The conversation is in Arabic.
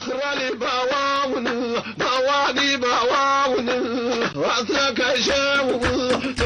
خرالي باواون باواني باواون وعطلك شاون